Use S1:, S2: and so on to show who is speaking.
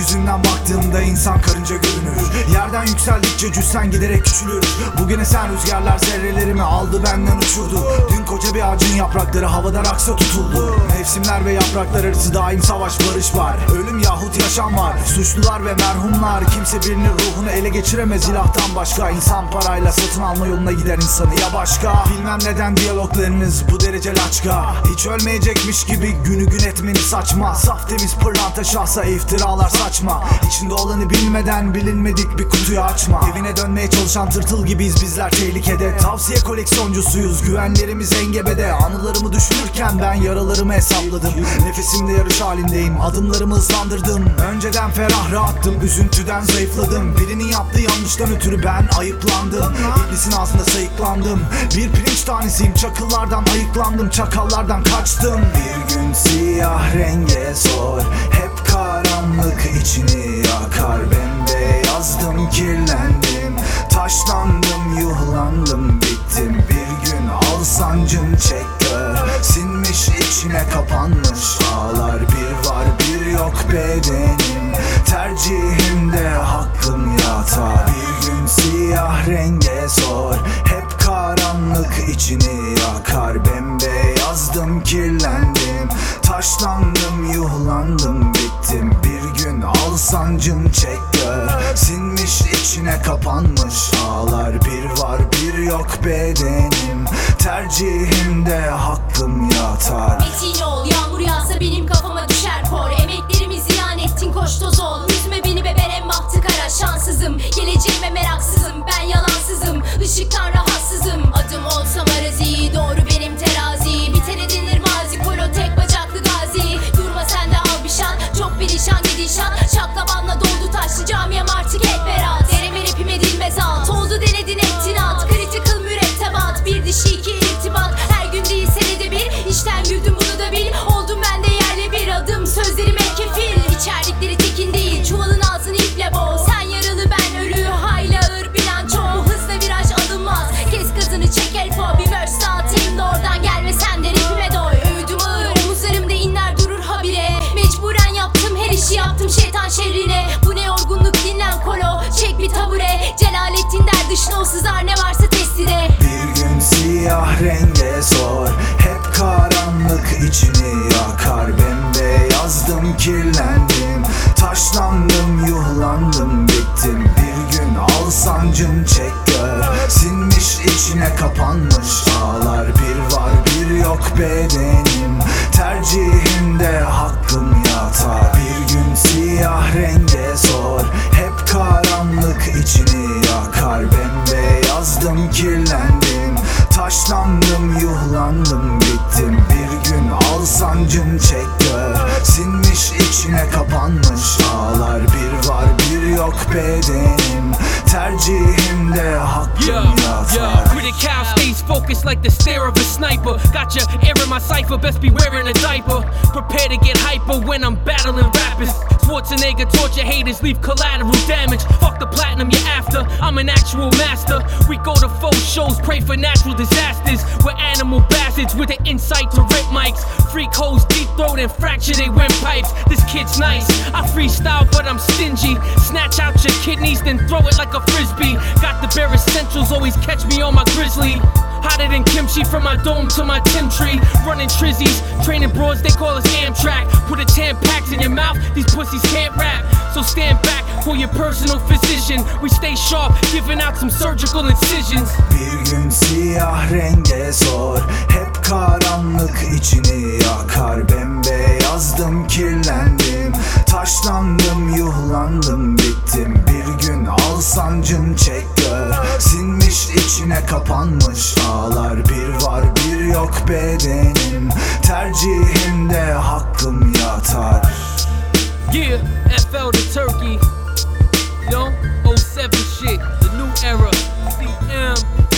S1: Gökyüzünden baktığımda insan karınca görünür. Yerden yükseldikçe cüssen giderek küçülür. Bugüne sen rüzgarlar zerrelerimi aldı benden uçurdu. Dün koca bir ağacın yaprakları havada raksa tutuldu. Mevsimler ve yapraklar arası daim savaş barış var. Ölüm yahut yaşam var. Suçlular ve merhumlar Kimse birinin ruhunu ele geçiremez. İlahtan başka İnsan parayla satın alma yoluna gider insanı ya başka? Bilmem neden diyaloglarınız bu derece laçka. Hiç ölmeyecekmiş gibi günü gün etmeniz saçma. Saf temiz pırlanta şahsa iftiralar saçma. İçinde olanı bilmeden bilinmedik bir kutuyu açma. Evine dönmeye çalışan tırtıl gibiyiz bizler tehlikede. Tavsiye koleksiyoncusuyuz güvenlerimiz engebede Anılarımı düşünürken ben yaralarımı hesapladım. Nefesimde yarış halindeyim adımlarımı hızlandırdım. Önceden ferah rahattım üzüntüden zayıfladım. Birinin yaptığı yanlıştan ötürü ben ayıplandım. İblisin ağzında sayıklandım. Bir pirinç tanesiyim çakıllardan ayıklandım Çakallardan kaçtım. Bir gün siyah renge sancım çek gör Sinmiş içine kapanmış ağlar. Bir var bir yok bedenim. Tercihimde hakkım yatar. Bir gün siyah renge sor. Hep karanlık içini yakar. Bembeyazdım kirlendim. Taşlandım yuhlandım bittim. Bir gün al sancım çek gör Sinmiş içine kapanmış ağlar. Bir var bir yok bedenim Tercihimde hakkım yatar.
S2: Metin ol yağmur irtibat Her gün değil senede bir. İşten güldüm bunu da bil. Oldum ben de yerle bir adım. Sözlerime kefil. İçerdikleri tekin değil. Çuvalın ağzını iple boğ. Sen yaralı ben ölü. Hayli ağır bilanço. Bu hızla viraj alınmaz kes gazını çek el po Bir verse atayım da oradan gelme sen de rapime doy. Öğüdüm ağır. Omuzlarımda inler durur habire. Mecburen yaptım her işi yaptım. Şeytan şerrine
S1: kapanmış. Ağlar Bir var bir yok bedenim. Tercihimde hakkım yatar. Bir gün siyah renge sor. Hep karanlık içini yakar. Bembeyazdım kirlendim. Taşlandım yuhlandım bittim. Bir gün al sancım çek gör Sinmiş içine kapanmış. Ağlar Bir var bir yok bedenim. Tercihimde hakkım
S3: Yeah, yeah. Critical stays focused like the stare of a sniper. Got your air in my cipher, best be wearing a diaper. Prepare to get hyper when I'm battling rappers. Schwarzenegger torture haters, leave collateral damage. Fuck the platinum you're after, I'm an actual master. We go to faux shows, pray for natural disasters. We're animal bastards with the insight to rip mics. Freak hoes deep throat and fracture they windpipes. This kid's nice, I freestyle but I'm stingy. Snatch out your kidneys, then throw it like a frisbee. Bare essentials, always catch me on my grizzly. Hotter than kimchi from my dome to my Tim tree. Running trizzies, training broads, they call us Amtrak. Put a 10 packs in your mouth, these pussies can't rap. So stand back for your personal physician. We stay sharp, giving out some surgical incisions.
S1: Bir gün siyah renge Hep acısı Sinmiş içine kapanmış. Ağlar Bir var bir yok bedenim. Tercihimde hakkım yatar.
S3: Yeah, FL the turkey. No, 07 shit, the new era, CM